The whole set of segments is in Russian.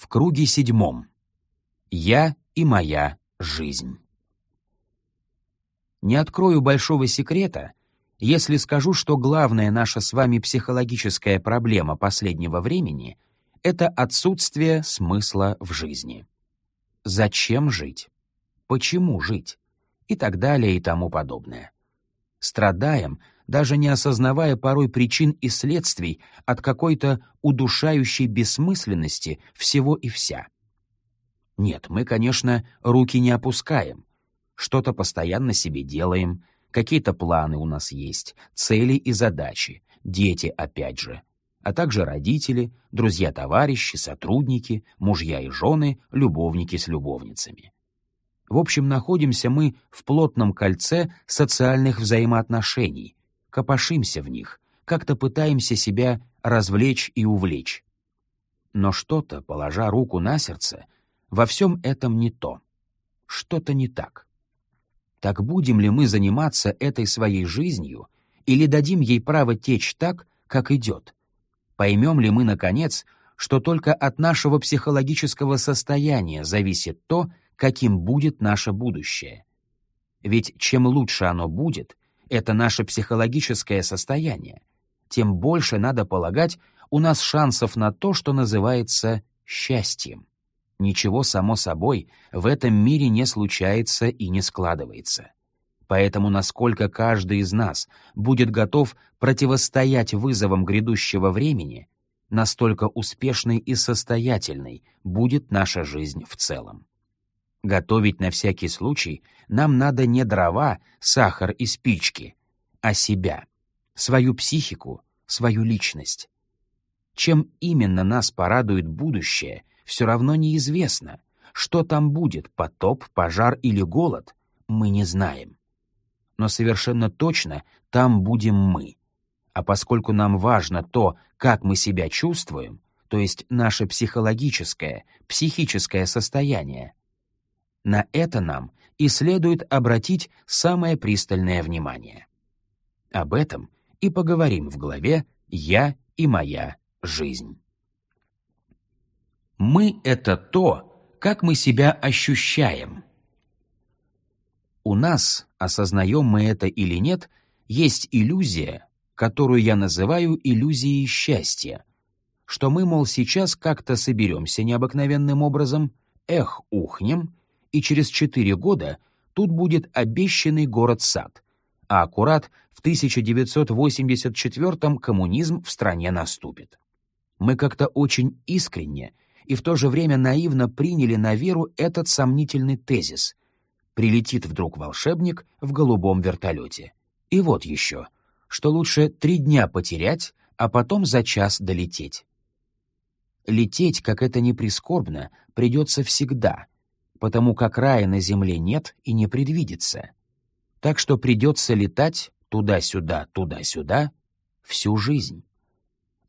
в круге седьмом. Я и моя жизнь. Не открою большого секрета, если скажу, что главная наша с вами психологическая проблема последнего времени — это отсутствие смысла в жизни. Зачем жить? Почему жить? И так далее и тому подобное. Страдаем, даже не осознавая порой причин и следствий от какой-то удушающей бессмысленности всего и вся. Нет, мы, конечно, руки не опускаем, что-то постоянно себе делаем, какие-то планы у нас есть, цели и задачи, дети опять же, а также родители, друзья-товарищи, сотрудники, мужья и жены, любовники с любовницами. В общем, находимся мы в плотном кольце социальных взаимоотношений, копошимся в них, как-то пытаемся себя развлечь и увлечь. Но что-то, положа руку на сердце, во всем этом не то. Что-то не так. Так будем ли мы заниматься этой своей жизнью или дадим ей право течь так, как идет? Поймем ли мы, наконец, что только от нашего психологического состояния зависит то, каким будет наше будущее? Ведь чем лучше оно будет, это наше психологическое состояние, тем больше, надо полагать, у нас шансов на то, что называется счастьем. Ничего, само собой, в этом мире не случается и не складывается. Поэтому насколько каждый из нас будет готов противостоять вызовам грядущего времени, настолько успешной и состоятельной будет наша жизнь в целом. Готовить на всякий случай нам надо не дрова, сахар и спички, а себя, свою психику, свою личность. Чем именно нас порадует будущее, все равно неизвестно. Что там будет, потоп, пожар или голод, мы не знаем. Но совершенно точно там будем мы. А поскольку нам важно то, как мы себя чувствуем, то есть наше психологическое, психическое состояние, на это нам и следует обратить самое пристальное внимание. Об этом и поговорим в главе «Я и моя жизнь». Мы — это то, как мы себя ощущаем. У нас, осознаем мы это или нет, есть иллюзия, которую я называю иллюзией счастья, что мы, мол, сейчас как-то соберемся необыкновенным образом, эх, ухнем, и через четыре года тут будет обещанный город-сад, а аккурат в 1984-м коммунизм в стране наступит. Мы как-то очень искренне и в то же время наивно приняли на веру этот сомнительный тезис. Прилетит вдруг волшебник в голубом вертолете. И вот еще, что лучше три дня потерять, а потом за час долететь. Лететь, как это ни прискорбно, придется всегда, потому как рая на земле нет и не предвидится. Так что придется летать туда-сюда, туда-сюда всю жизнь.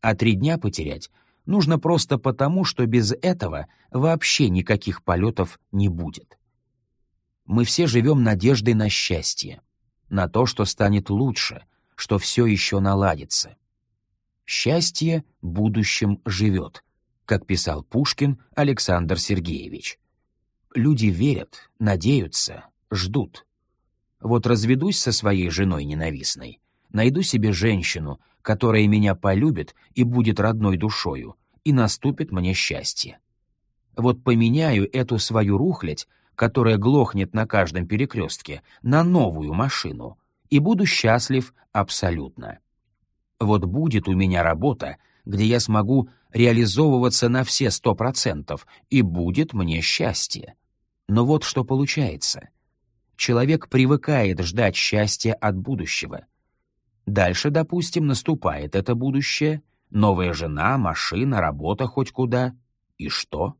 А три дня потерять нужно просто потому, что без этого вообще никаких полетов не будет. Мы все живем надеждой на счастье, на то, что станет лучше, что все еще наладится. «Счастье будущем живет», как писал Пушкин Александр Сергеевич. Люди верят, надеются, ждут. Вот разведусь со своей женой ненавистной, найду себе женщину, которая меня полюбит и будет родной душою, и наступит мне счастье. Вот поменяю эту свою рухлядь, которая глохнет на каждом перекрестке, на новую машину, и буду счастлив абсолютно. Вот будет у меня работа, где я смогу реализовываться на все сто процентов, и будет мне счастье. Но вот что получается. Человек привыкает ждать счастья от будущего. Дальше, допустим, наступает это будущее, новая жена, машина, работа хоть куда. И что?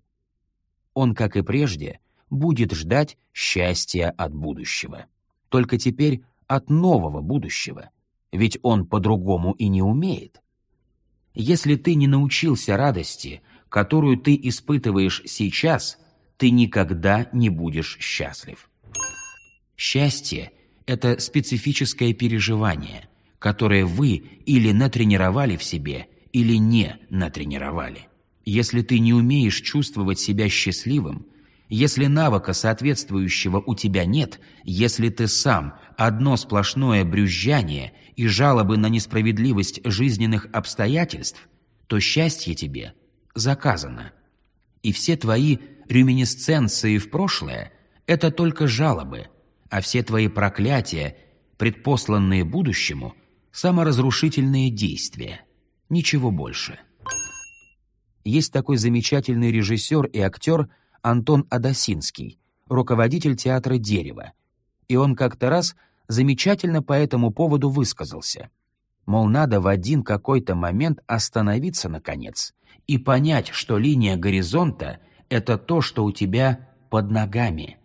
Он, как и прежде, будет ждать счастья от будущего. Только теперь от нового будущего, ведь он по-другому и не умеет. Если ты не научился радости, которую ты испытываешь сейчас, ты никогда не будешь счастлив. Счастье — это специфическое переживание, которое вы или натренировали в себе, или не натренировали. Если ты не умеешь чувствовать себя счастливым, если навыка соответствующего у тебя нет, если ты сам одно сплошное брюзжание и жалобы на несправедливость жизненных обстоятельств, то счастье тебе заказано. И все твои реминисценции в прошлое – это только жалобы, а все твои проклятия, предпосланные будущему – саморазрушительные действия. Ничего больше. Есть такой замечательный режиссер и актер – Антон Адасинский, руководитель театра «Дерево», и он как-то раз замечательно по этому поводу высказался. Мол, надо в один какой-то момент остановиться, наконец, и понять, что линия горизонта — это то, что у тебя под ногами,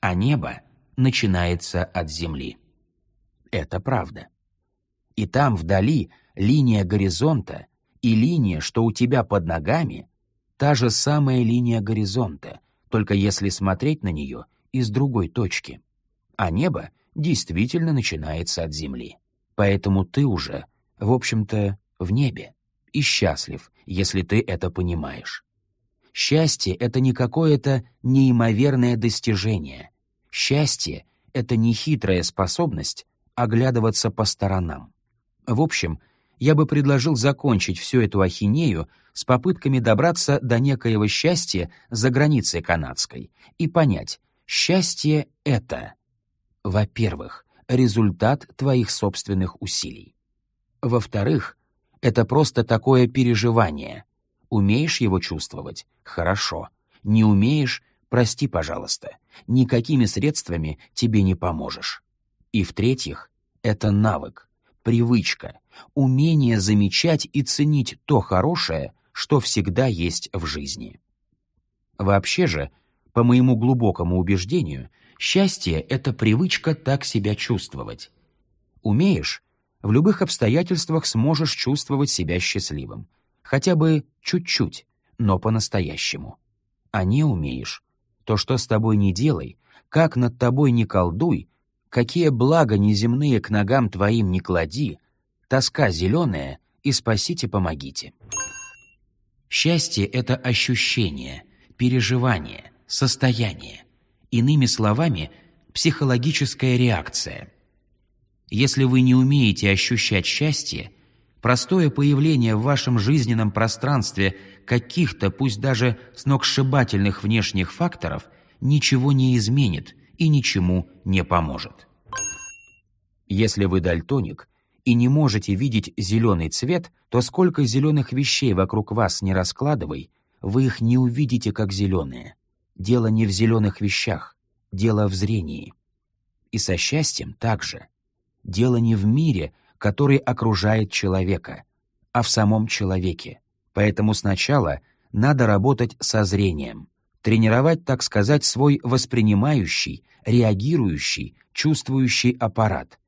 а небо начинается от земли. Это правда. И там, вдали, линия горизонта и линия, что у тебя под ногами — та же самая линия горизонта, только если смотреть на нее из другой точки. А небо действительно начинается от земли. Поэтому ты уже, в общем-то, в небе и счастлив, если ты это понимаешь. Счастье — это не какое-то неимоверное достижение. Счастье — это не хитрая способность оглядываться по сторонам. В общем, я бы предложил закончить всю эту ахинею с попытками добраться до некоего счастья за границей канадской и понять, счастье — это, во-первых, результат твоих собственных усилий. Во-вторых, это просто такое переживание. Умеешь его чувствовать — хорошо. Не умеешь — прости, пожалуйста. Никакими средствами тебе не поможешь. И в-третьих, это навык, привычка, умение замечать и ценить то хорошее, что всегда есть в жизни. Вообще же, по моему глубокому убеждению, счастье — это привычка так себя чувствовать. Умеешь — в любых обстоятельствах сможешь чувствовать себя счастливым. Хотя бы чуть-чуть, но по-настоящему. А не умеешь — то, что с тобой не делай, как над тобой не колдуй, какие блага неземные к ногам твоим не клади, тоска зеленая и спасите, помогите. Счастье — это ощущение, переживание, состояние. Иными словами, психологическая реакция. Если вы не умеете ощущать счастье, простое появление в вашем жизненном пространстве каких-то, пусть даже сногсшибательных внешних факторов, ничего не изменит и ничему не поможет. Если вы дальтоник и не можете видеть зеленый цвет, то сколько зеленых вещей вокруг вас не раскладывай, вы их не увидите как зеленые. Дело не в зеленых вещах, дело в зрении. И со счастьем также. Дело не в мире, который окружает человека, а в самом человеке. Поэтому сначала надо работать со зрением, тренировать, так сказать, свой воспринимающий, реагирующий, чувствующий аппарат —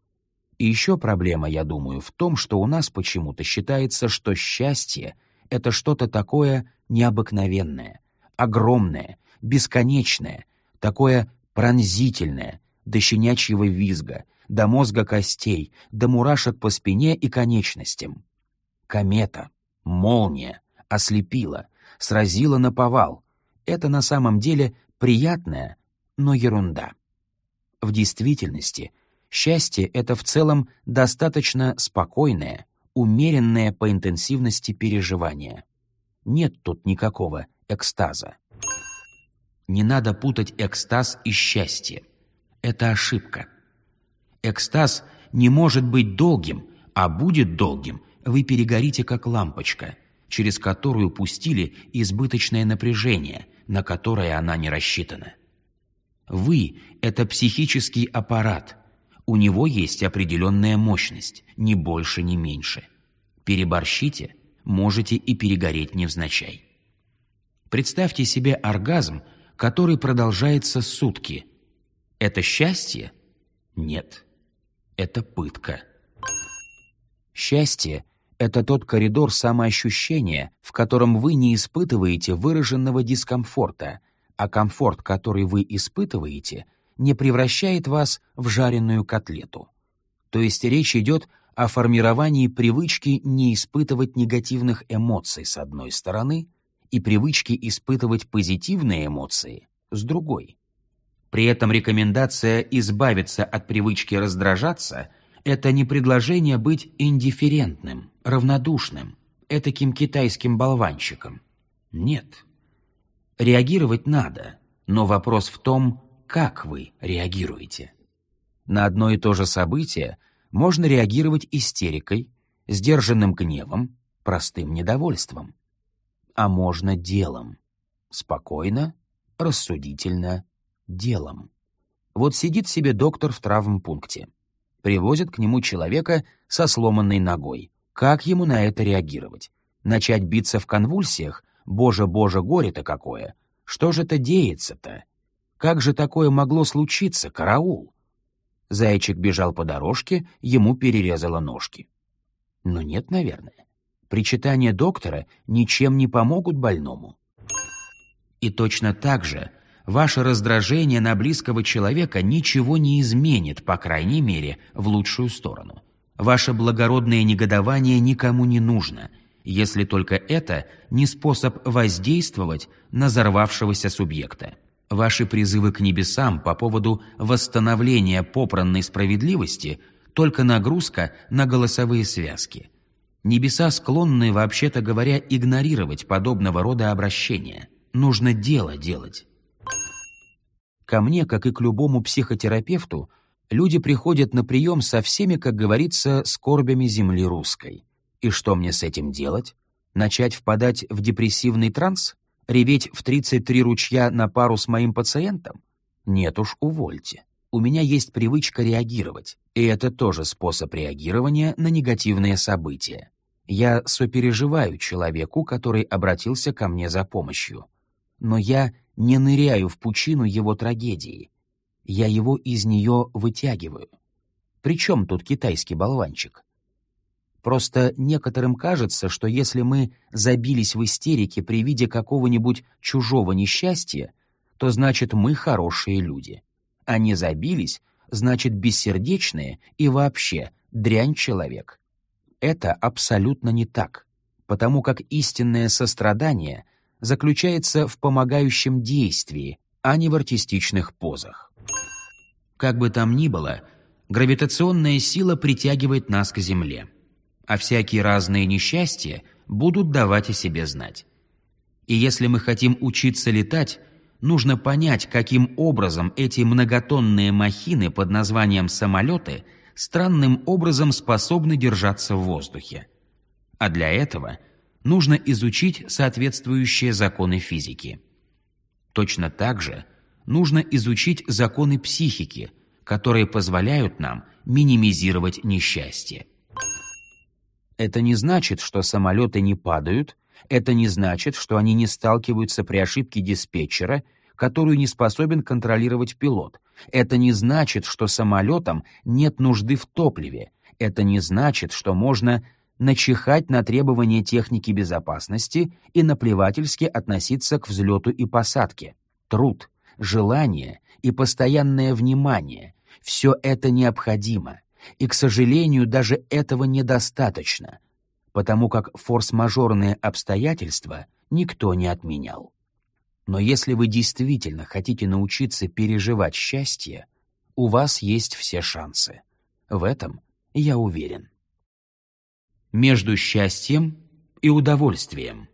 и еще проблема, я думаю, в том, что у нас почему-то считается, что счастье — это что-то такое необыкновенное, огромное, бесконечное, такое пронзительное, до щенячьего визга, до мозга костей, до мурашек по спине и конечностям. Комета, молния, ослепила, сразила на повал. Это на самом деле приятная, но ерунда. В действительности — Счастье — это в целом достаточно спокойное, умеренное по интенсивности переживание. Нет тут никакого экстаза. Не надо путать экстаз и счастье. Это ошибка. Экстаз не может быть долгим, а будет долгим, вы перегорите как лампочка, через которую пустили избыточное напряжение, на которое она не рассчитана. Вы — это психический аппарат — у него есть определенная мощность, ни больше, ни меньше. Переборщите, можете и перегореть невзначай. Представьте себе оргазм, который продолжается сутки. Это счастье? Нет. Это пытка. Счастье — это тот коридор самоощущения, в котором вы не испытываете выраженного дискомфорта, а комфорт, который вы испытываете, не превращает вас в жареную котлету. То есть речь идет о формировании привычки не испытывать негативных эмоций с одной стороны и привычки испытывать позитивные эмоции с другой. При этом рекомендация избавиться от привычки раздражаться – это не предложение быть индифферентным, равнодушным, этаким китайским болванчиком. Нет. Реагировать надо, но вопрос в том, как вы реагируете. На одно и то же событие можно реагировать истерикой, сдержанным гневом, простым недовольством. А можно делом. Спокойно, рассудительно, делом. Вот сидит себе доктор в травмпункте. Привозят к нему человека со сломанной ногой. Как ему на это реагировать? Начать биться в конвульсиях? Боже, боже, горе-то какое! Что же это деется-то? Как же такое могло случиться, караул? Зайчик бежал по дорожке, ему перерезало ножки. Но нет, наверное. Причитания доктора ничем не помогут больному. И точно так же ваше раздражение на близкого человека ничего не изменит, по крайней мере, в лучшую сторону. Ваше благородное негодование никому не нужно, если только это не способ воздействовать на взорвавшегося субъекта. Ваши призывы к небесам по поводу восстановления попранной справедливости – только нагрузка на голосовые связки. Небеса склонны, вообще-то говоря, игнорировать подобного рода обращения. Нужно дело делать. Ко мне, как и к любому психотерапевту, люди приходят на прием со всеми, как говорится, скорбями земли русской. И что мне с этим делать? Начать впадать в депрессивный транс? Реветь в 33 ручья на пару с моим пациентом? Нет уж, увольте. У меня есть привычка реагировать, и это тоже способ реагирования на негативные события. Я сопереживаю человеку, который обратился ко мне за помощью. Но я не ныряю в пучину его трагедии. Я его из нее вытягиваю. Причем тут китайский болванчик? Просто некоторым кажется, что если мы забились в истерике при виде какого-нибудь чужого несчастья, то значит мы хорошие люди. А не забились, значит бессердечные и вообще дрянь человек. Это абсолютно не так, потому как истинное сострадание заключается в помогающем действии, а не в артистичных позах. Как бы там ни было, гравитационная сила притягивает нас к Земле, а всякие разные несчастья будут давать о себе знать. И если мы хотим учиться летать, нужно понять, каким образом эти многотонные махины под названием самолеты странным образом способны держаться в воздухе. А для этого нужно изучить соответствующие законы физики. Точно так же нужно изучить законы психики, которые позволяют нам минимизировать несчастье. Это не значит, что самолеты не падают, это не значит, что они не сталкиваются при ошибке диспетчера, которую не способен контролировать пилот. Это не значит, что самолетам нет нужды в топливе. Это не значит, что можно начихать на требования техники безопасности и наплевательски относиться к взлету и посадке. Труд, желание и постоянное внимание — все это необходимо. И, к сожалению, даже этого недостаточно, потому как форс-мажорные обстоятельства никто не отменял. Но если вы действительно хотите научиться переживать счастье, у вас есть все шансы. В этом я уверен между счастьем и удовольствием.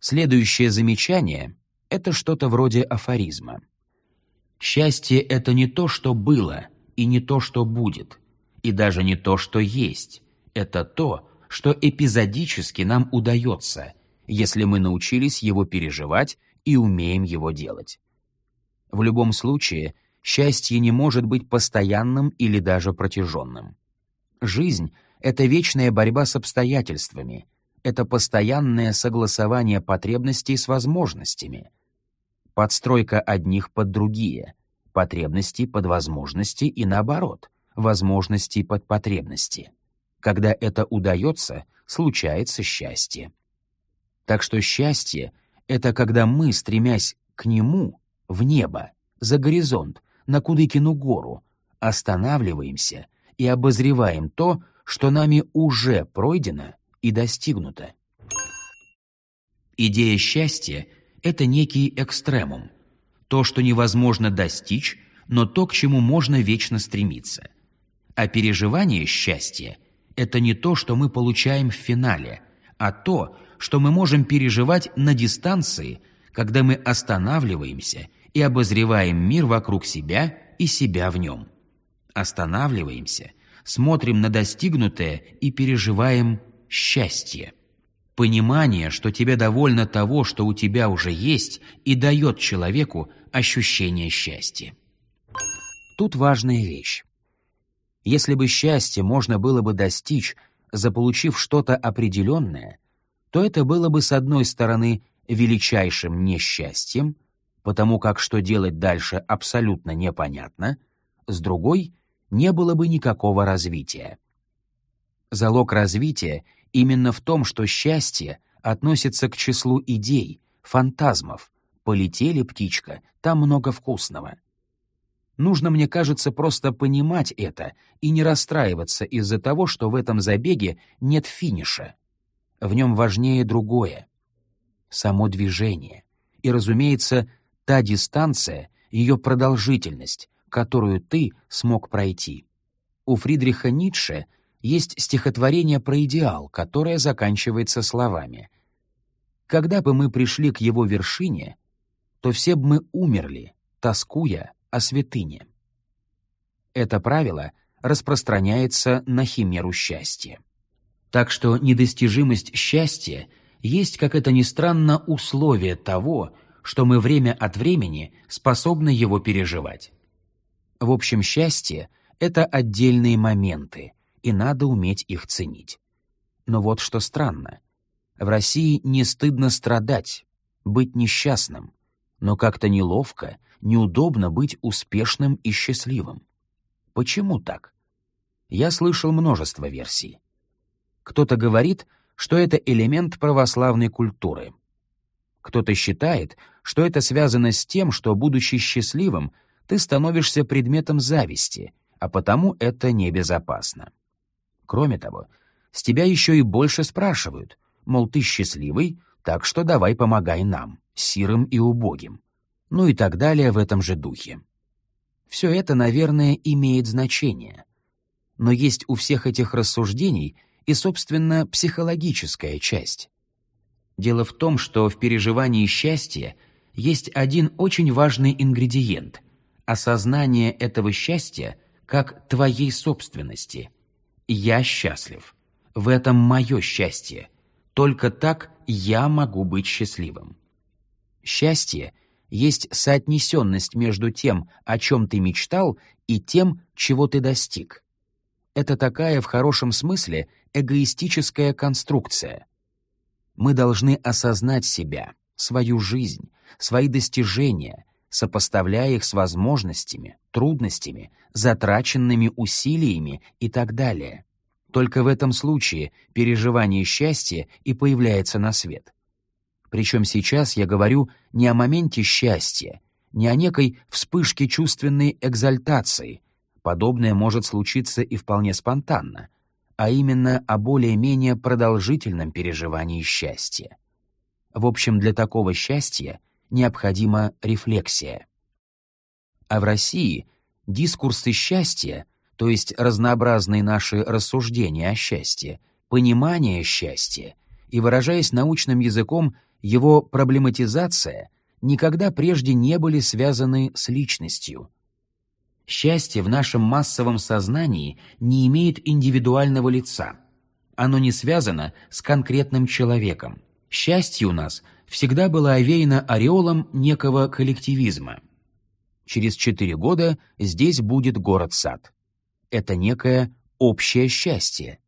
Следующее замечание — это что-то вроде афоризма. Счастье — это не то, что было, и не то, что будет, и даже не то, что есть. Это то, что эпизодически нам удается, если мы научились его переживать и умеем его делать. В любом случае, счастье не может быть постоянным или даже протяженным. Жизнь это вечная борьба с обстоятельствами, это постоянное согласование потребностей с возможностями, подстройка одних под другие, потребности под возможности и наоборот, возможности под потребности. Когда это удается, случается счастье. Так что счастье — это когда мы, стремясь к нему, в небо, за горизонт, на Кудыкину гору, останавливаемся и обозреваем то, что нами уже пройдено и достигнуто. Идея счастья – это некий экстремум, то, что невозможно достичь, но то, к чему можно вечно стремиться. А переживание счастья – это не то, что мы получаем в финале, а то, что мы можем переживать на дистанции, когда мы останавливаемся и обозреваем мир вокруг себя и себя в нем. Останавливаемся, смотрим на достигнутое и переживаем счастье. Понимание, что тебе довольно того, что у тебя уже есть, и дает человеку ощущение счастья. Тут важная вещь. Если бы счастье можно было бы достичь, заполучив что-то определенное, то это было бы, с одной стороны, величайшим несчастьем, потому как что делать дальше абсолютно непонятно, с другой — не было бы никакого развития. Залог развития именно в том, что счастье относится к числу идей, фантазмов. Полетели, птичка, там много вкусного. Нужно, мне кажется, просто понимать это и не расстраиваться из-за того, что в этом забеге нет финиша. В нем важнее другое — само движение. И, разумеется, та дистанция, ее продолжительность, которую ты смог пройти. У Фридриха Ницше есть стихотворение про идеал, которое заканчивается словами «Когда бы мы пришли к его вершине, то все бы мы умерли, тоскуя о святыне». Это правило распространяется на химеру счастья. Так что недостижимость счастья есть, как это ни странно, условие того, что мы время от времени способны его переживать. В общем, счастье — это отдельные моменты, и надо уметь их ценить. Но вот что странно. В России не стыдно страдать, быть несчастным, но как-то неловко, неудобно быть успешным и счастливым. Почему так? Я слышал множество версий. Кто-то говорит, что это элемент православной культуры. Кто-то считает, что это связано с тем, что, будучи счастливым, ты становишься предметом зависти, а потому это небезопасно. Кроме того, с тебя еще и больше спрашивают, мол, ты счастливый, так что давай помогай нам, сирым и убогим. Ну и так далее в этом же духе. Все это, наверное, имеет значение. Но есть у всех этих рассуждений и, собственно, психологическая часть. Дело в том, что в переживании счастья есть один очень важный ингредиент — осознание этого счастья как твоей собственности — я счастлив. В этом мое счастье. Только так я могу быть счастливым. Счастье есть соотнесенность между тем, о чем ты мечтал, и тем, чего ты достиг. Это такая, в хорошем смысле, эгоистическая конструкция. Мы должны осознать себя, свою жизнь, свои достижения, сопоставляя их с возможностями, трудностями, затраченными усилиями и так далее. Только в этом случае переживание счастья и появляется на свет. Причем сейчас я говорю не о моменте счастья, не о некой вспышке чувственной экзальтации, подобное может случиться и вполне спонтанно, а именно о более-менее продолжительном переживании счастья. В общем, для такого счастья — необходима рефлексия. А в России дискурсы счастья, то есть разнообразные наши рассуждения о счастье, понимание счастья и, выражаясь научным языком, его проблематизация никогда прежде не были связаны с личностью. Счастье в нашем массовом сознании не имеет индивидуального лица. Оно не связано с конкретным человеком. Счастье у нас всегда была овеяна ореолом некого коллективизма. Через четыре года здесь будет город-сад. Это некое общее счастье.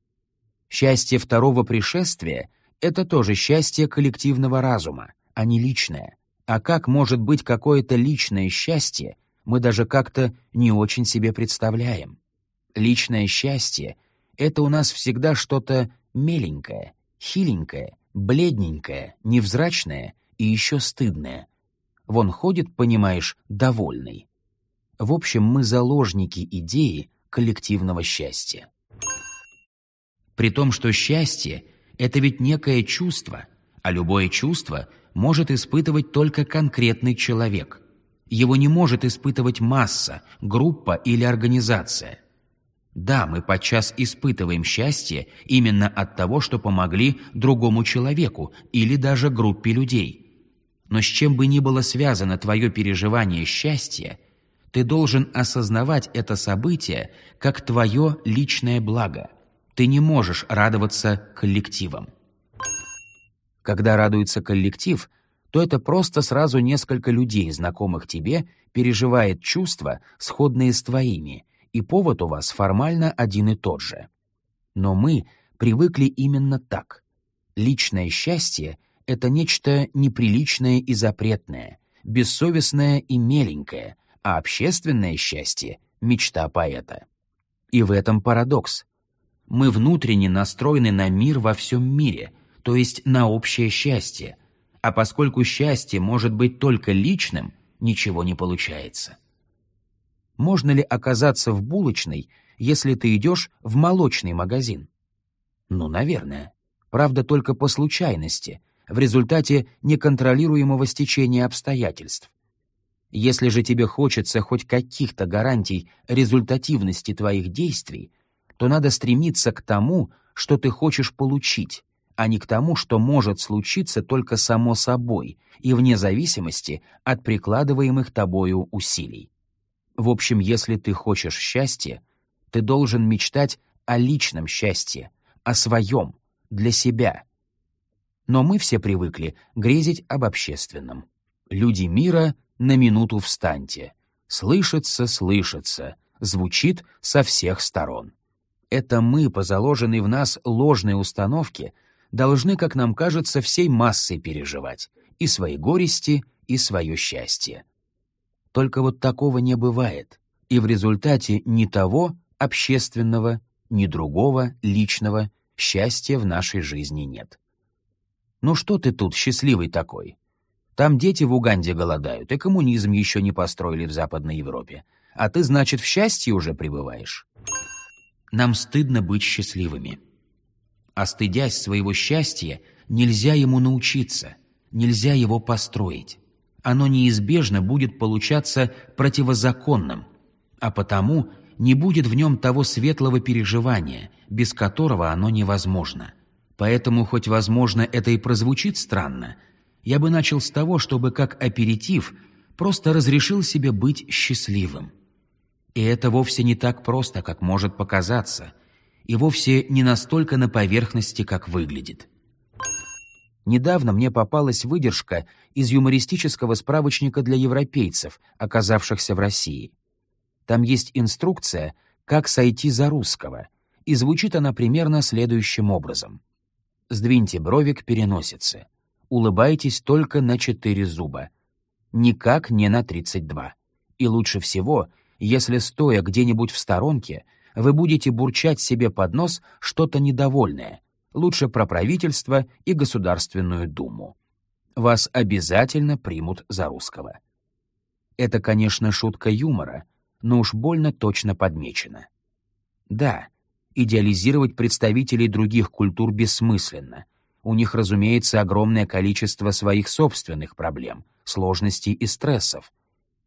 Счастье второго пришествия — это тоже счастье коллективного разума, а не личное. А как может быть какое-то личное счастье, мы даже как-то не очень себе представляем. Личное счастье — это у нас всегда что-то меленькое, хиленькое, бледненькая, невзрачная и еще стыдная. Вон ходит, понимаешь, довольный. В общем, мы заложники идеи коллективного счастья. При том, что счастье — это ведь некое чувство, А любое чувство может испытывать только конкретный человек. Его не может испытывать масса, группа или организация. Да, мы подчас испытываем счастье именно от того, что помогли другому человеку или даже группе людей. Но с чем бы ни было связано твое переживание счастья, ты должен осознавать это событие как твое личное благо. Ты не можешь радоваться коллективам. Когда радуется коллектив, то это просто сразу несколько людей, знакомых тебе, переживает чувства, сходные с твоими, и повод у вас формально один и тот же. Но мы привыкли именно так. Личное счастье — это нечто неприличное и запретное, бессовестное и меленькое, а общественное счастье — мечта поэта. И в этом парадокс. Мы внутренне настроены на мир во всем мире, то есть на общее счастье, а поскольку счастье может быть только личным, ничего не получается. Можно ли оказаться в булочной, если ты идешь в молочный магазин? Ну, наверное. Правда, только по случайности, в результате неконтролируемого стечения обстоятельств. Если же тебе хочется хоть каких-то гарантий результативности твоих действий, то надо стремиться к тому, что ты хочешь получить, а не к тому, что может случиться только само собой и вне зависимости от прикладываемых тобою усилий. В общем, если ты хочешь счастья, ты должен мечтать о личном счастье, о своем, для себя. Но мы все привыкли грезить об общественном. Люди мира на минуту встаньте. Слышится, слышится, звучит со всех сторон. Это мы, по заложенной в нас ложной установке, должны, как нам кажется, всей массой переживать и свои горести, и свое счастье. Только вот такого не бывает, и в результате ни того общественного, ни другого личного счастья в нашей жизни нет. Ну что ты тут счастливый такой? Там дети в Уганде голодают, и коммунизм еще не построили в Западной Европе. А ты, значит, в счастье уже пребываешь? Нам стыдно быть счастливыми. А стыдясь своего счастья, нельзя ему научиться, нельзя его построить оно неизбежно будет получаться противозаконным, а потому не будет в нем того светлого переживания, без которого оно невозможно. Поэтому, хоть, возможно, это и прозвучит странно, я бы начал с того, чтобы как аперитив просто разрешил себе быть счастливым. И это вовсе не так просто, как может показаться, и вовсе не настолько на поверхности, как выглядит. Недавно мне попалась выдержка из юмористического справочника для европейцев, оказавшихся в России. Там есть инструкция, как сойти за русского, и звучит она примерно следующим образом. Сдвиньте бровик переносицы. Улыбайтесь только на четыре зуба. Никак не на тридцать два. И лучше всего, если, стоя где-нибудь в сторонке, вы будете бурчать себе под нос что-то недовольное, лучше про правительство и Государственную Думу. Вас обязательно примут за русского. Это, конечно, шутка юмора, но уж больно точно подмечено. Да, идеализировать представителей других культур бессмысленно. У них, разумеется, огромное количество своих собственных проблем, сложностей и стрессов.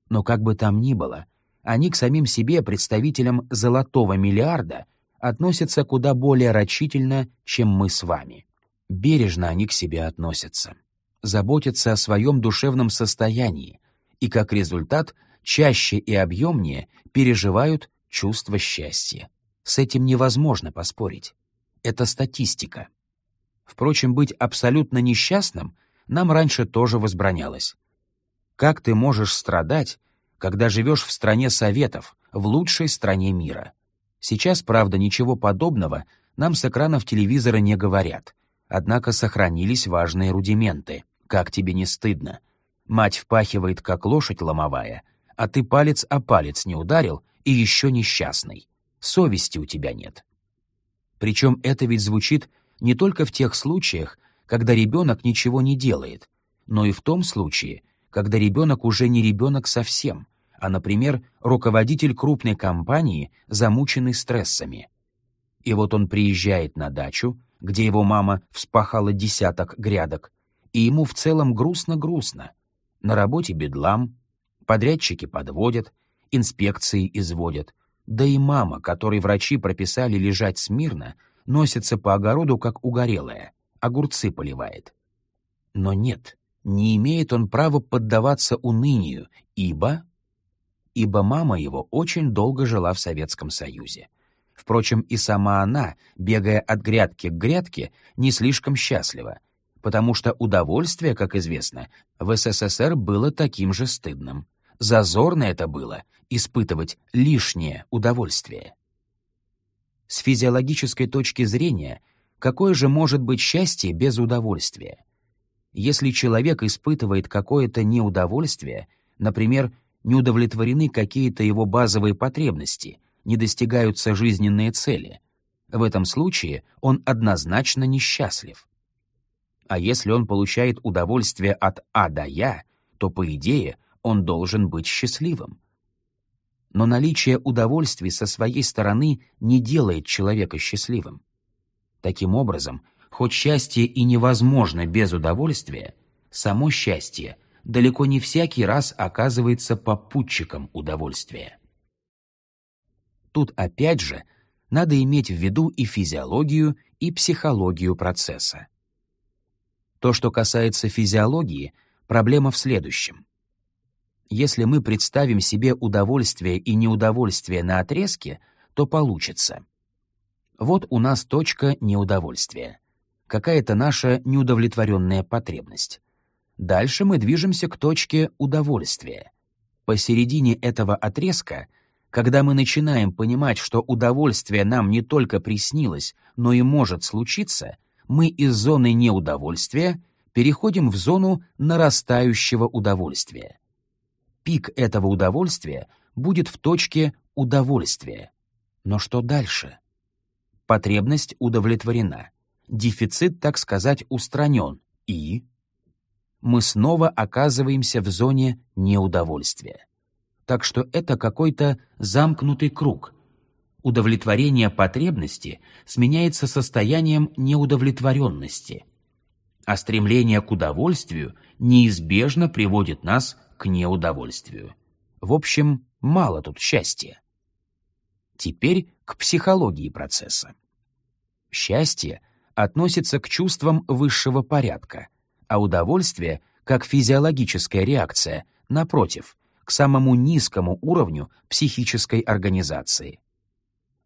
Но как бы там ни было, они к самим себе, представителям золотого миллиарда, относятся куда более рачительно, чем мы с вами. Бережно они к себе относятся, заботятся о своем душевном состоянии и, как результат, чаще и объемнее переживают чувство счастья. С этим невозможно поспорить. Это статистика. Впрочем, быть абсолютно несчастным нам раньше тоже возбранялось. Как ты можешь страдать, когда живешь в стране Советов, в лучшей стране мира? Сейчас, правда, ничего подобного нам с экранов телевизора не говорят. Однако сохранились важные рудименты. Как тебе не стыдно? Мать впахивает, как лошадь ломовая, а ты палец о палец не ударил и еще несчастный. Совести у тебя нет. Причем это ведь звучит не только в тех случаях, когда ребенок ничего не делает, но и в том случае, когда ребенок уже не ребенок совсем — а, например, руководитель крупной компании, замученный стрессами. И вот он приезжает на дачу, где его мама вспахала десяток грядок, и ему в целом грустно-грустно. На работе бедлам, подрядчики подводят, инспекции изводят, да и мама, которой врачи прописали лежать смирно, носится по огороду, как угорелая, огурцы поливает. Но нет, не имеет он права поддаваться унынию, ибо... Ибо мама его очень долго жила в Советском Союзе. Впрочем, и сама она, бегая от грядки к грядке, не слишком счастлива, потому что удовольствие, как известно, в СССР было таким же стыдным. Зазорно это было — испытывать лишнее удовольствие. С физиологической точки зрения, какое же может быть счастье без удовольствия? Если человек испытывает какое-то неудовольствие, например, не удовлетворены какие-то его базовые потребности, не достигаются жизненные цели, в этом случае он однозначно несчастлив. А если он получает удовольствие от А до Я, то, по идее, он должен быть счастливым. Но наличие удовольствий со своей стороны не делает человека счастливым. Таким образом, хоть счастье и невозможно без удовольствия, само счастье далеко не всякий раз оказывается попутчиком удовольствия. Тут опять же надо иметь в виду и физиологию, и психологию процесса. То, что касается физиологии, проблема в следующем. Если мы представим себе удовольствие и неудовольствие на отрезке, то получится. Вот у нас точка неудовольствия. Какая-то наша неудовлетворенная потребность. Дальше мы движемся к точке удовольствия. Посередине этого отрезка, когда мы начинаем понимать, что удовольствие нам не только приснилось, но и может случиться, мы из зоны неудовольствия переходим в зону нарастающего удовольствия пик этого удовольствия будет в точке удовольствия. Но что дальше? Потребность удовлетворена. Дефицит, так сказать, устранен. И мы снова оказываемся в зоне неудовольствия. Так что это какой-то замкнутый круг. Удовлетворение потребности сменяется состоянием неудовлетворенности, а стремление к удовольствию неизбежно приводит нас к неудовольствию. В общем, мало тут счастья. Теперь к психологии процесса. Счастье относится к чувствам высшего порядка, а удовольствие, как физиологическая реакция, напротив, к самому низкому уровню психической организации.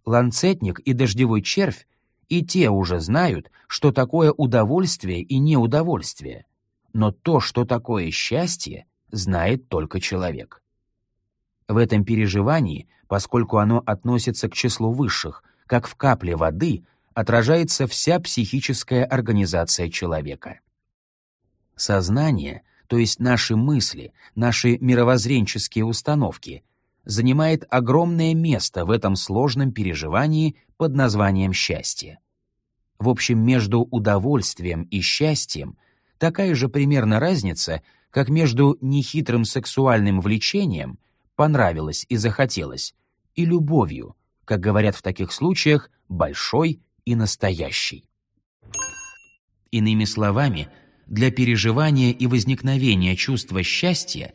Ланцетник и дождевой червь и те уже знают, что такое удовольствие и неудовольствие, но то, что такое счастье, знает только человек. В этом переживании, поскольку оно относится к числу высших, как в капле воды, отражается вся психическая организация человека. Сознание, то есть наши мысли, наши мировоззренческие установки, занимает огромное место в этом сложном переживании под названием счастье. В общем, между удовольствием и счастьем такая же примерно разница, как между нехитрым сексуальным влечением понравилось и захотелось, и любовью, как говорят в таких случаях, большой и настоящей. Иными словами, для переживания и возникновения чувства счастья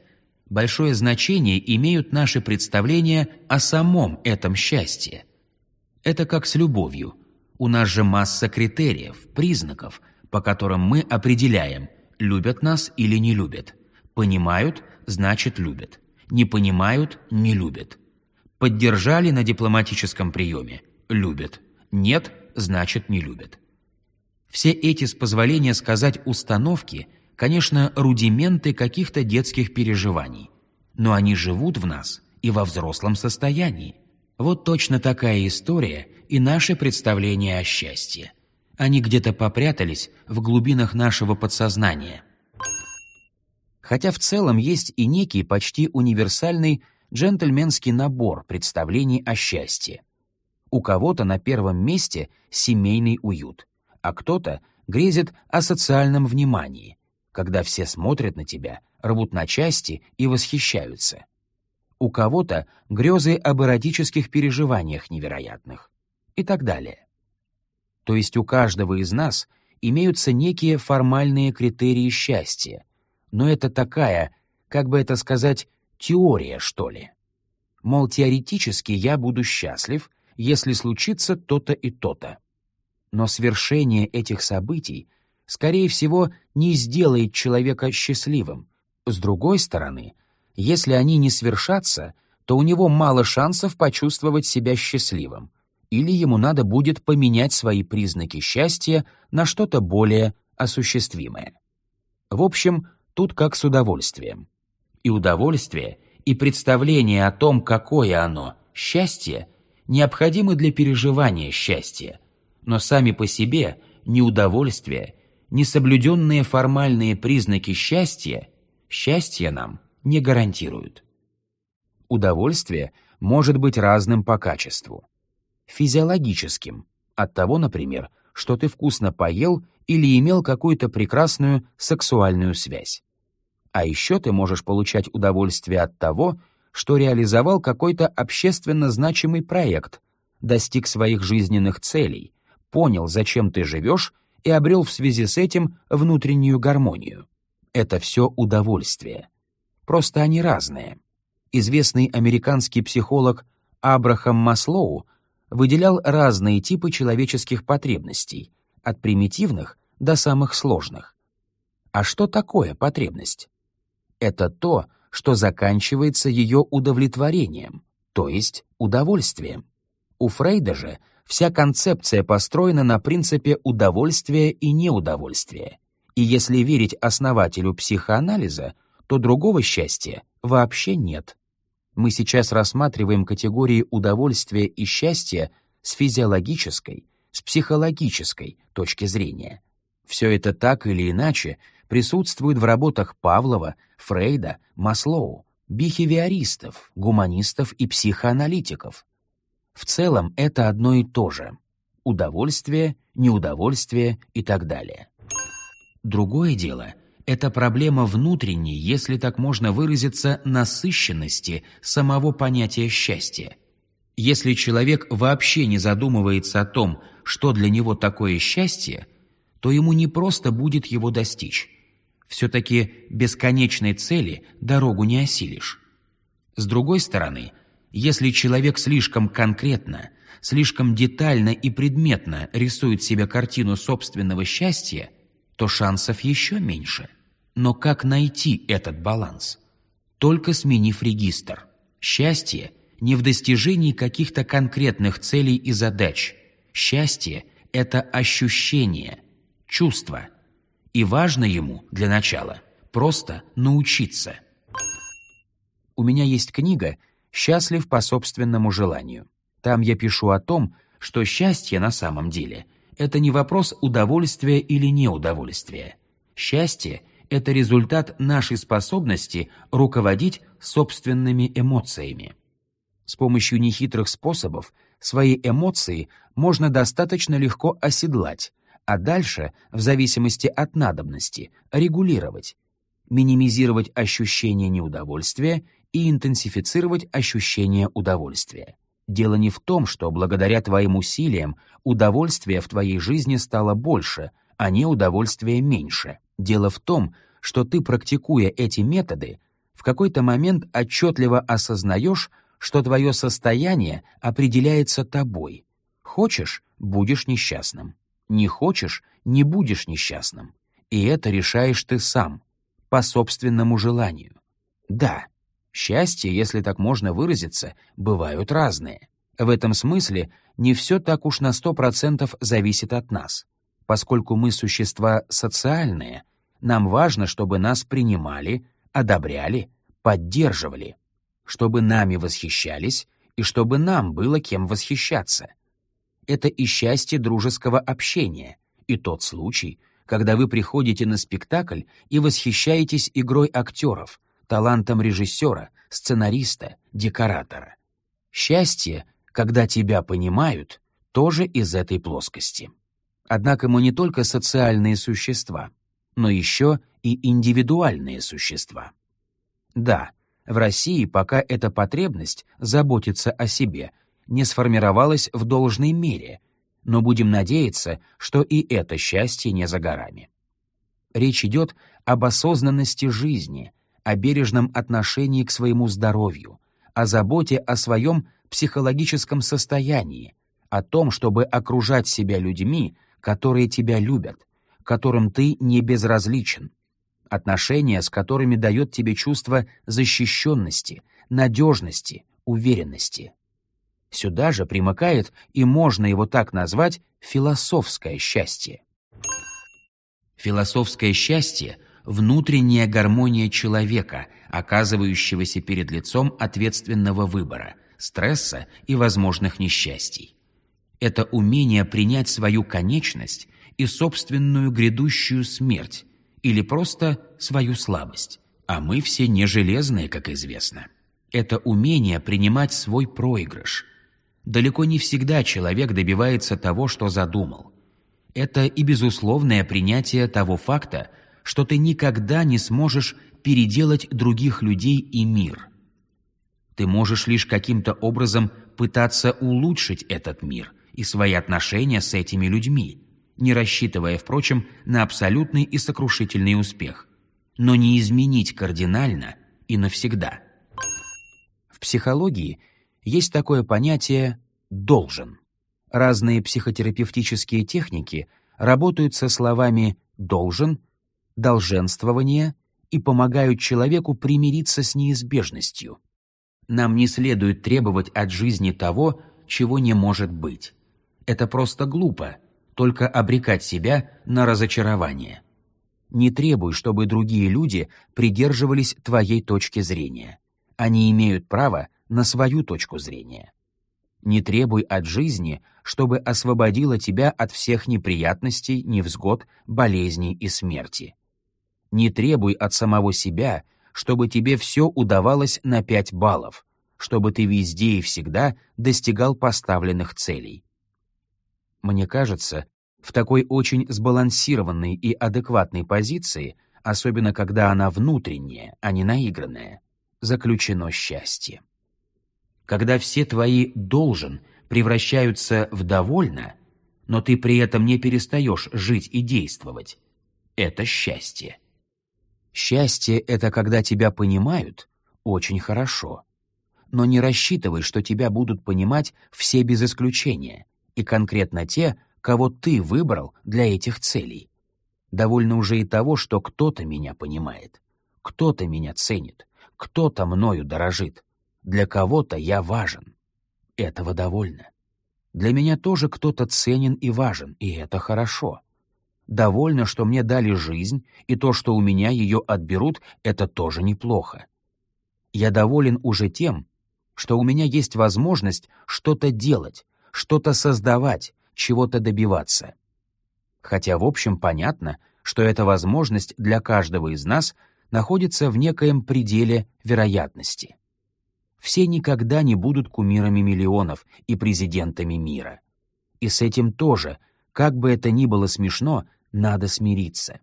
большое значение имеют наши представления о самом этом счастье. Это как с любовью. У нас же масса критериев, признаков, по которым мы определяем, любят нас или не любят. Понимают – значит любят. Не понимают – не любят. Поддержали на дипломатическом приеме – любят. Нет – значит не любят. Все эти, с позволения сказать, установки, конечно, рудименты каких-то детских переживаний, но они живут в нас и во взрослом состоянии. Вот точно такая история и наше представление о счастье. Они где-то попрятались в глубинах нашего подсознания. Хотя в целом есть и некий почти универсальный джентльменский набор представлений о счастье. У кого-то на первом месте семейный уют, а кто-то грезит о социальном внимании, когда все смотрят на тебя, рвут на части и восхищаются. У кого-то грезы об эротических переживаниях невероятных и так далее. То есть у каждого из нас имеются некие формальные критерии счастья, но это такая, как бы это сказать, теория, что ли. Мол, теоретически я буду счастлив, если случится то-то и то-то. Но свершение этих событий, скорее всего, не сделает человека счастливым. С другой стороны, если они не свершатся, то у него мало шансов почувствовать себя счастливым, или ему надо будет поменять свои признаки счастья на что-то более осуществимое. В общем, тут как с удовольствием. И удовольствие, и представление о том, какое оно, счастье, необходимы для переживания счастья, но сами по себе ни удовольствие, ни соблюденные формальные признаки счастья счастье нам не гарантируют. Удовольствие может быть разным по качеству. Физиологическим, от того, например, что ты вкусно поел или имел какую-то прекрасную сексуальную связь. А еще ты можешь получать удовольствие от того, что реализовал какой-то общественно значимый проект, достиг своих жизненных целей, понял, зачем ты живешь, и обрел в связи с этим внутреннюю гармонию. Это все удовольствие. Просто они разные. Известный американский психолог Абрахам Маслоу выделял разные типы человеческих потребностей, от примитивных до самых сложных. А что такое потребность? Это то, что заканчивается ее удовлетворением, то есть удовольствием. У Фрейда же Вся концепция построена на принципе удовольствия и неудовольствия. И если верить основателю психоанализа, то другого счастья вообще нет. Мы сейчас рассматриваем категории удовольствия и счастья с физиологической, с психологической точки зрения. Все это так или иначе присутствует в работах Павлова, Фрейда, Маслоу, бихевиористов, гуманистов и психоаналитиков. В целом это одно и то же. Удовольствие, неудовольствие и так далее. Другое дело — это проблема внутренней, если так можно выразиться, насыщенности самого понятия счастья. Если человек вообще не задумывается о том, что для него такое счастье, то ему не просто будет его достичь. Все-таки бесконечной цели дорогу не осилишь. С другой стороны, если человек слишком конкретно, слишком детально и предметно рисует себе картину собственного счастья, то шансов еще меньше. Но как найти этот баланс? Только сменив регистр. Счастье не в достижении каких-то конкретных целей и задач. Счастье — это ощущение, чувство. И важно ему, для начала, просто научиться. У меня есть книга — счастлив по собственному желанию. Там я пишу о том, что счастье на самом деле — это не вопрос удовольствия или неудовольствия. Счастье — это результат нашей способности руководить собственными эмоциями. С помощью нехитрых способов свои эмоции можно достаточно легко оседлать, а дальше, в зависимости от надобности, регулировать, минимизировать ощущение неудовольствия и интенсифицировать ощущение удовольствия. Дело не в том, что благодаря твоим усилиям удовольствия в твоей жизни стало больше, а не удовольствия меньше. Дело в том, что ты, практикуя эти методы, в какой-то момент отчетливо осознаешь, что твое состояние определяется тобой. Хочешь — будешь несчастным. Не хочешь — не будешь несчастным. И это решаешь ты сам, по собственному желанию. Да, Счастье, если так можно выразиться, бывают разные. В этом смысле не все так уж на сто процентов зависит от нас. Поскольку мы существа социальные, нам важно, чтобы нас принимали, одобряли, поддерживали, чтобы нами восхищались и чтобы нам было кем восхищаться. Это и счастье дружеского общения, и тот случай, когда вы приходите на спектакль и восхищаетесь игрой актеров, талантом режиссера, сценариста, декоратора. Счастье, когда тебя понимают, тоже из этой плоскости. Однако мы не только социальные существа, но еще и индивидуальные существа. Да, в России пока эта потребность заботиться о себе не сформировалась в должной мере, Но будем надеяться, что и это счастье не за горами. Речь идет об осознанности жизни, о бережном отношении к своему здоровью, о заботе о своем психологическом состоянии, о том, чтобы окружать себя людьми, которые тебя любят, которым ты не безразличен, отношения, с которыми дает тебе чувство защищенности, надежности, уверенности. Сюда же примыкает, и можно его так назвать, философское счастье. Философское счастье — внутренняя гармония человека, оказывающегося перед лицом ответственного выбора, стресса и возможных несчастий. Это умение принять свою конечность и собственную грядущую смерть, или просто свою слабость. А мы все не железные, как известно. Это умение принимать свой проигрыш. Далеко не всегда человек добивается того, что задумал. Это и безусловное принятие того факта, что ты никогда не сможешь переделать других людей и мир. Ты можешь лишь каким-то образом пытаться улучшить этот мир и свои отношения с этими людьми, не рассчитывая, впрочем, на абсолютный и сокрушительный успех, но не изменить кардинально и навсегда. В психологии есть такое понятие «должен». Разные психотерапевтические техники работают со словами «должен», «долженствование» и помогают человеку примириться с неизбежностью. Нам не следует требовать от жизни того, чего не может быть. Это просто глупо — только обрекать себя на разочарование. Не требуй, чтобы другие люди придерживались твоей точки зрения. Они имеют право на свою точку зрения. Не требуй от жизни, чтобы освободила тебя от всех неприятностей, невзгод, болезней и смерти. Не требуй от самого себя, чтобы тебе все удавалось на пять баллов, чтобы ты везде и всегда достигал поставленных целей. Мне кажется, в такой очень сбалансированной и адекватной позиции, особенно когда она внутренняя, а не наигранная, заключено счастье. Когда все твои «должен» превращаются в «довольно», но ты при этом не перестаешь жить и действовать, это счастье. Счастье — это когда тебя понимают очень хорошо. Но не рассчитывай, что тебя будут понимать все без исключения, и конкретно те, кого ты выбрал для этих целей. Довольно уже и того, что кто-то меня понимает, кто-то меня ценит, кто-то мною дорожит, для кого-то я важен. Этого довольно. Для меня тоже кто-то ценен и важен, и это хорошо. Довольно, что мне дали жизнь, и то, что у меня ее отберут, это тоже неплохо. Я доволен уже тем, что у меня есть возможность что-то делать, что-то создавать, чего-то добиваться. Хотя, в общем, понятно, что эта возможность для каждого из нас находится в некоем пределе вероятности. Все никогда не будут кумирами миллионов и президентами мира. И с этим тоже, как бы это ни было смешно, надо смириться.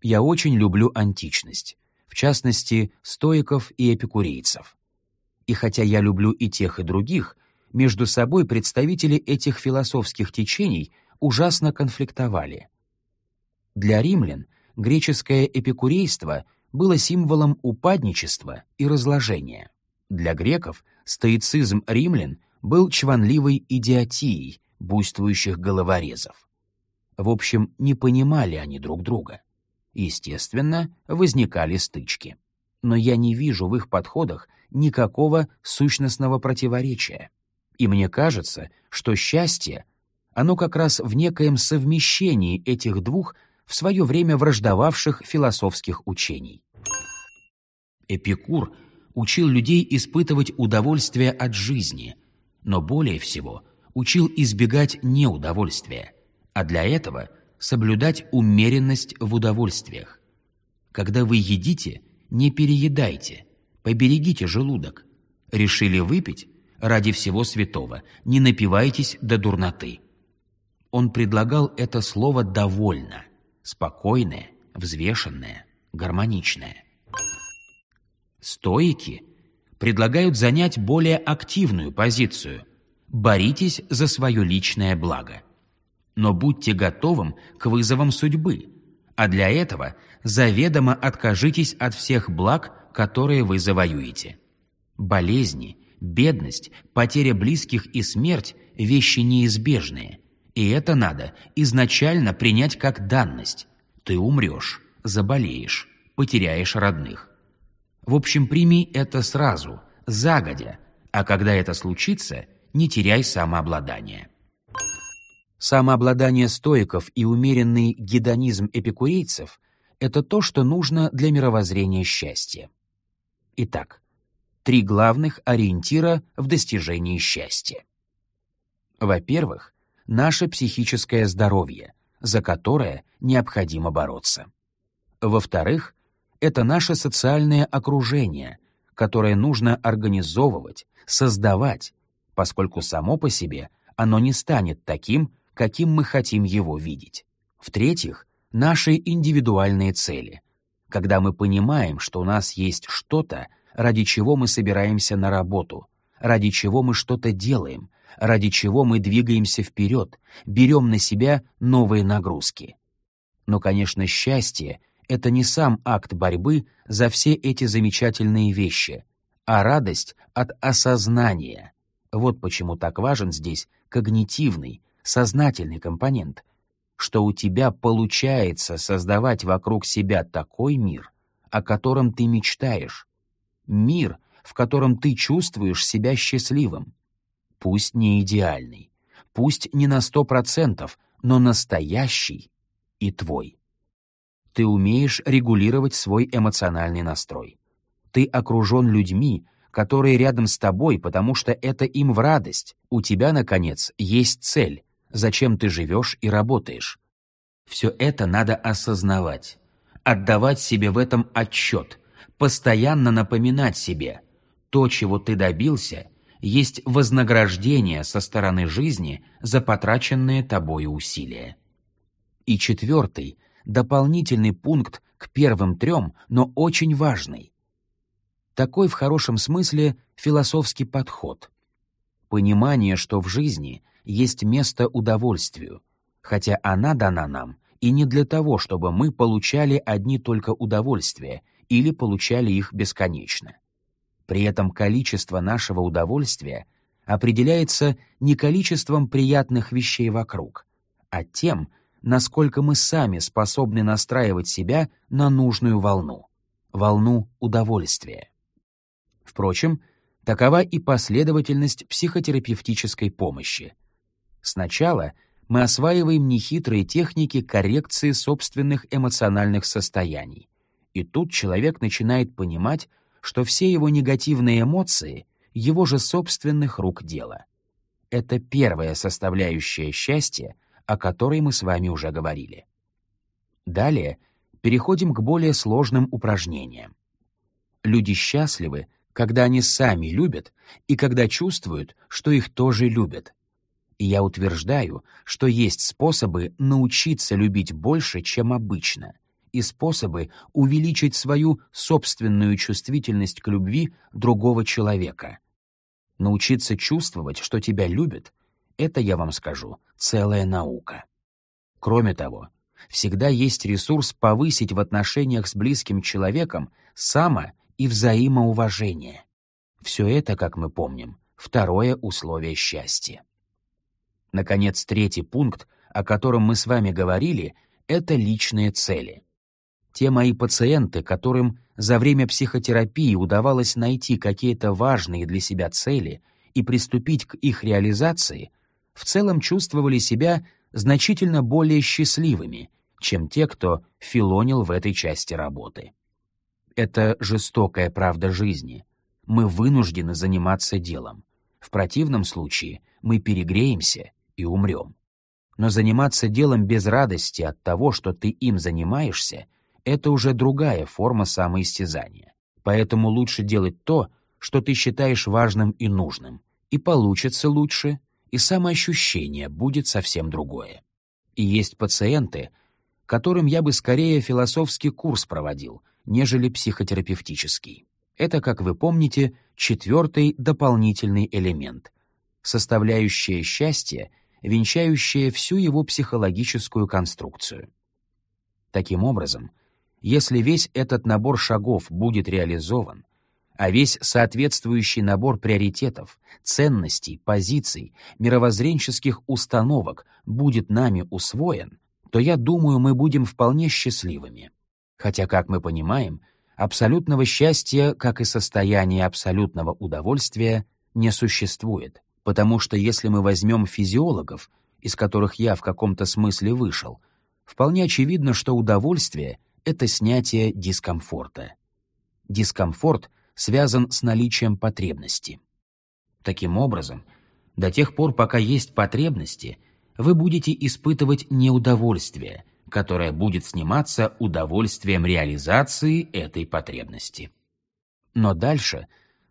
Я очень люблю античность, в частности, стоиков и эпикурейцев. И хотя я люблю и тех, и других, между собой представители этих философских течений ужасно конфликтовали. Для римлян греческое эпикурейство было символом упадничества и разложения. Для греков стоицизм римлян был чванливой идиотией буйствующих головорезов. В общем, не понимали они друг друга. Естественно, возникали стычки. Но я не вижу в их подходах никакого сущностного противоречия. И мне кажется, что счастье, оно как раз в некоем совмещении этих двух в свое время враждовавших философских учений. Эпикур учил людей испытывать удовольствие от жизни, но более всего учил избегать неудовольствия, а для этого соблюдать умеренность в удовольствиях. Когда вы едите, не переедайте, поберегите желудок. Решили выпить? ради всего святого, не напивайтесь до дурноты. Он предлагал это слово «довольно», спокойное, взвешенное, гармоничное. Стоики предлагают занять более активную позицию, Боритесь за свое личное благо. Но будьте готовым к вызовам судьбы, а для этого заведомо откажитесь от всех благ, которые вы завоюете. Болезни, бедность, потеря близких и смерть – вещи неизбежные, и это надо изначально принять как данность. Ты умрешь, заболеешь, потеряешь родных. В общем, прими это сразу, загодя, а когда это случится, не теряй самообладание. Самообладание стоиков и умеренный гедонизм эпикурейцев – это то, что нужно для мировоззрения счастья. Итак, три главных ориентира в достижении счастья. Во-первых, наше психическое здоровье, за которое необходимо бороться. Во-вторых, это наше социальное окружение, которое нужно организовывать, создавать, поскольку само по себе оно не станет таким, каким мы хотим его видеть. В-третьих, наши индивидуальные цели. Когда мы понимаем, что у нас есть что-то, ради чего мы собираемся на работу, ради чего мы что-то делаем, ради чего мы двигаемся вперед, берем на себя новые нагрузки. Но, конечно, счастье — это не сам акт борьбы за все эти замечательные вещи, а радость от осознания. Вот почему так важен здесь когнитивный, сознательный компонент, что у тебя получается создавать вокруг себя такой мир, о котором ты мечтаешь, мир, в котором ты чувствуешь себя счастливым, пусть не идеальный, пусть не на сто процентов, но настоящий и твой. Ты умеешь регулировать свой эмоциональный настрой. Ты окружен людьми, которые рядом с тобой, потому что это им в радость. У тебя, наконец, есть цель, зачем ты живешь и работаешь. Все это надо осознавать, отдавать себе в этом отчет, постоянно напоминать себе, то, чего ты добился, есть вознаграждение со стороны жизни за потраченные тобою усилия. И четвертый, дополнительный пункт к первым трем, но очень важный. Такой в хорошем смысле философский подход. Понимание, что в жизни есть место удовольствию, хотя она дана нам и не для того, чтобы мы получали одни только удовольствия или получали их бесконечно. При этом количество нашего удовольствия определяется не количеством приятных вещей вокруг, а тем, насколько мы сами способны настраивать себя на нужную волну, волну удовольствия. Впрочем, такова и последовательность психотерапевтической помощи. Сначала мы осваиваем нехитрые техники коррекции собственных эмоциональных состояний, и тут человек начинает понимать, что все его негативные эмоции — его же собственных рук дело. Это первая составляющая счастья, о которой мы с вами уже говорили. Далее переходим к более сложным упражнениям. Люди счастливы, когда они сами любят и когда чувствуют, что их тоже любят. И я утверждаю, что есть способы научиться любить больше, чем обычно, и способы увеличить свою собственную чувствительность к любви другого человека. Научиться чувствовать, что тебя любят, это, я вам скажу, целая наука. Кроме того, всегда есть ресурс повысить в отношениях с близким человеком само- и взаимоуважение. Все это, как мы помним, второе условие счастья. Наконец, третий пункт, о котором мы с вами говорили, это личные цели. Те мои пациенты, которым за время психотерапии удавалось найти какие-то важные для себя цели и приступить к их реализации, в целом чувствовали себя значительно более счастливыми, чем те, кто филонил в этой части работы. Это жестокая правда жизни. Мы вынуждены заниматься делом. В противном случае мы перегреемся и умрем. Но заниматься делом без радости от того, что ты им занимаешься — это уже другая форма самоистязания. Поэтому лучше делать то, что ты считаешь важным и нужным, и получится лучше, и самоощущение будет совсем другое. И есть пациенты, которым я бы скорее философский курс проводил, нежели психотерапевтический. Это, как вы помните, четвертый дополнительный элемент. составляющая счастье, венчающая всю его психологическую конструкцию. Таким образом, если весь этот набор шагов будет реализован, а весь соответствующий набор приоритетов, ценностей, позиций, мировоззренческих установок будет нами усвоен, то я думаю, мы будем вполне счастливыми. Хотя, как мы понимаем, абсолютного счастья, как и состояния абсолютного удовольствия, не существует, потому что если мы возьмем физиологов, из которых я в каком-то смысле вышел, вполне очевидно, что удовольствие — это снятие дискомфорта. Дискомфорт — связан с наличием потребности. Таким образом, до тех пор, пока есть потребности, вы будете испытывать неудовольствие, которое будет сниматься удовольствием реализации этой потребности. Но дальше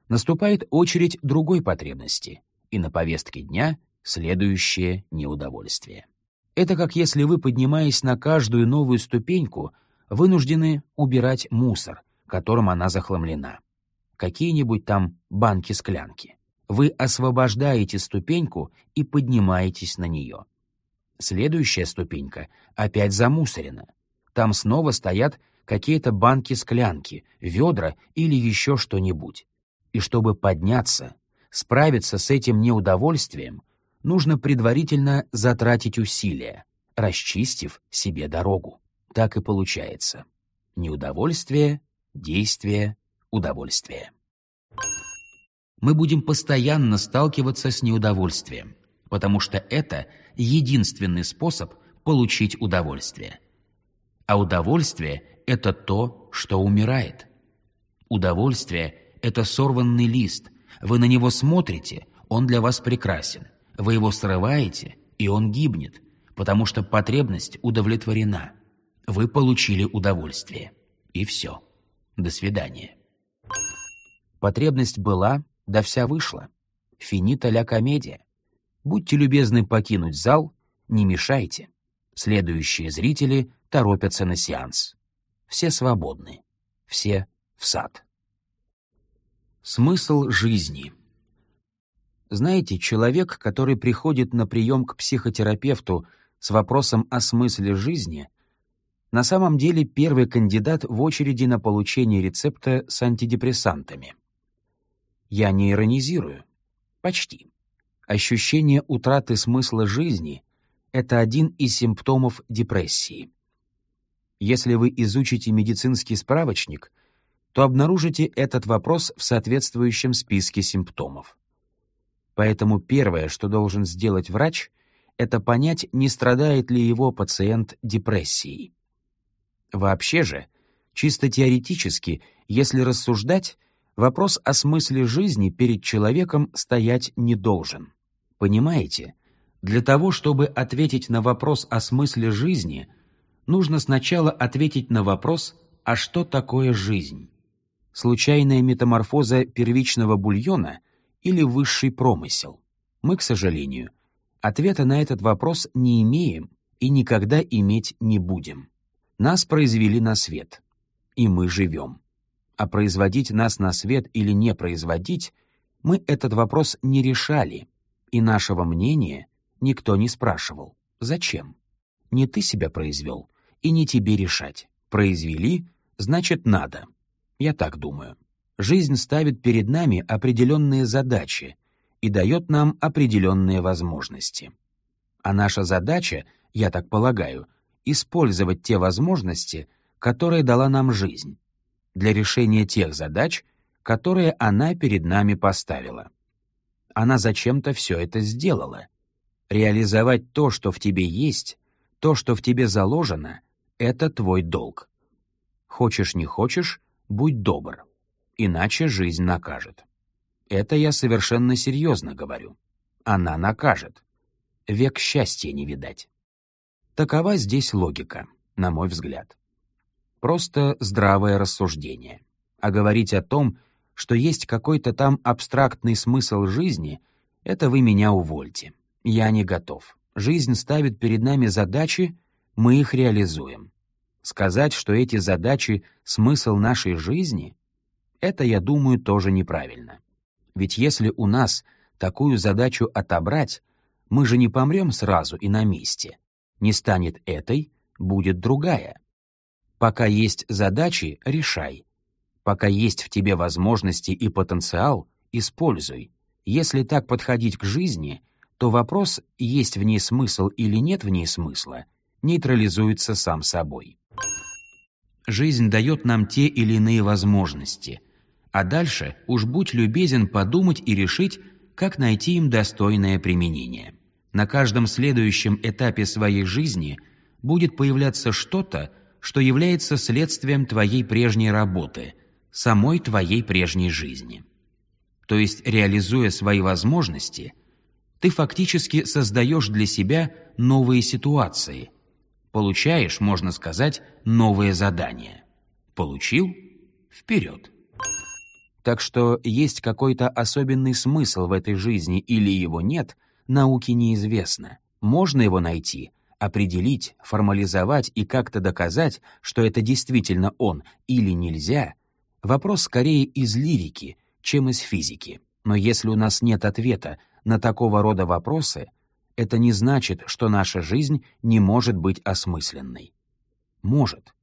наступает очередь другой потребности, и на повестке дня следующее неудовольствие. Это как если вы, поднимаясь на каждую новую ступеньку, вынуждены убирать мусор, которым она захламлена какие-нибудь там банки-склянки. Вы освобождаете ступеньку и поднимаетесь на нее. Следующая ступенька опять замусорена. Там снова стоят какие-то банки-склянки, ведра или еще что-нибудь. И чтобы подняться, справиться с этим неудовольствием, нужно предварительно затратить усилия, расчистив себе дорогу. Так и получается. Неудовольствие, действие, удовольствие. Мы будем постоянно сталкиваться с неудовольствием, потому что это единственный способ получить удовольствие. А удовольствие — это то, что умирает. Удовольствие — это сорванный лист. Вы на него смотрите, он для вас прекрасен. Вы его срываете, и он гибнет, потому что потребность удовлетворена. Вы получили удовольствие. И все. До свидания. Потребность была, да вся вышла. Финита ля комедия. Будьте любезны покинуть зал, не мешайте. Следующие зрители торопятся на сеанс. Все свободны. Все в сад. Смысл жизни. Знаете, человек, который приходит на прием к психотерапевту с вопросом о смысле жизни, на самом деле первый кандидат в очереди на получение рецепта с антидепрессантами. Я не иронизирую. Почти. Ощущение утраты смысла жизни — это один из симптомов депрессии. Если вы изучите медицинский справочник, то обнаружите этот вопрос в соответствующем списке симптомов. Поэтому первое, что должен сделать врач, это понять, не страдает ли его пациент депрессией. Вообще же, чисто теоретически, если рассуждать — вопрос о смысле жизни перед человеком стоять не должен. Понимаете? Для того, чтобы ответить на вопрос о смысле жизни, нужно сначала ответить на вопрос «А что такое жизнь?» Случайная метаморфоза первичного бульона или высший промысел? Мы, к сожалению, ответа на этот вопрос не имеем и никогда иметь не будем. Нас произвели на свет, и мы живем а производить нас на свет или не производить, мы этот вопрос не решали, и нашего мнения никто не спрашивал. Зачем? Не ты себя произвел, и не тебе решать. Произвели, значит, надо. Я так думаю. Жизнь ставит перед нами определенные задачи и дает нам определенные возможности. А наша задача, я так полагаю, использовать те возможности, которые дала нам жизнь, для решения тех задач, которые она перед нами поставила. Она зачем-то все это сделала. Реализовать то, что в тебе есть, то, что в тебе заложено, это твой долг. Хочешь не хочешь, будь добр, иначе жизнь накажет. Это я совершенно серьезно говорю. Она накажет. Век счастья не видать. Такова здесь логика, на мой взгляд. Просто здравое рассуждение. А говорить о том, что есть какой-то там абстрактный смысл жизни, это вы меня увольте. Я не готов. Жизнь ставит перед нами задачи, мы их реализуем. Сказать, что эти задачи — смысл нашей жизни, это, я думаю, тоже неправильно. Ведь если у нас такую задачу отобрать, мы же не помрем сразу и на месте. Не станет этой, будет другая. Пока есть задачи, решай. Пока есть в тебе возможности и потенциал, используй. Если так подходить к жизни, то вопрос, есть в ней смысл или нет в ней смысла, нейтрализуется сам собой. Жизнь дает нам те или иные возможности, а дальше уж будь любезен подумать и решить, как найти им достойное применение. На каждом следующем этапе своей жизни будет появляться что-то, что является следствием твоей прежней работы, самой твоей прежней жизни. То есть, реализуя свои возможности, ты фактически создаешь для себя новые ситуации, получаешь, можно сказать, новые задания. Получил – вперед. Так что есть какой-то особенный смысл в этой жизни или его нет, науке неизвестно. Можно его найти, определить, формализовать и как-то доказать, что это действительно он или нельзя — вопрос скорее из лирики, чем из физики. Но если у нас нет ответа на такого рода вопросы, это не значит, что наша жизнь не может быть осмысленной. Может.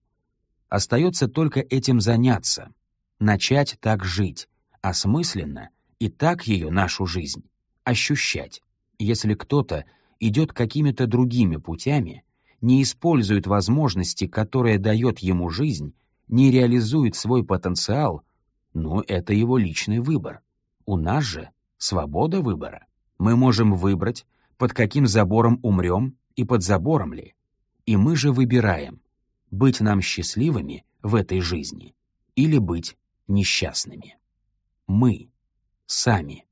Остается только этим заняться, начать так жить, осмысленно и так ее, нашу жизнь, ощущать. Если кто-то идет какими-то другими путями, не использует возможности, которые дает ему жизнь, не реализует свой потенциал, ну, это его личный выбор. У нас же свобода выбора. Мы можем выбрать, под каким забором умрем и под забором ли. И мы же выбираем, быть нам счастливыми в этой жизни или быть несчастными. Мы сами.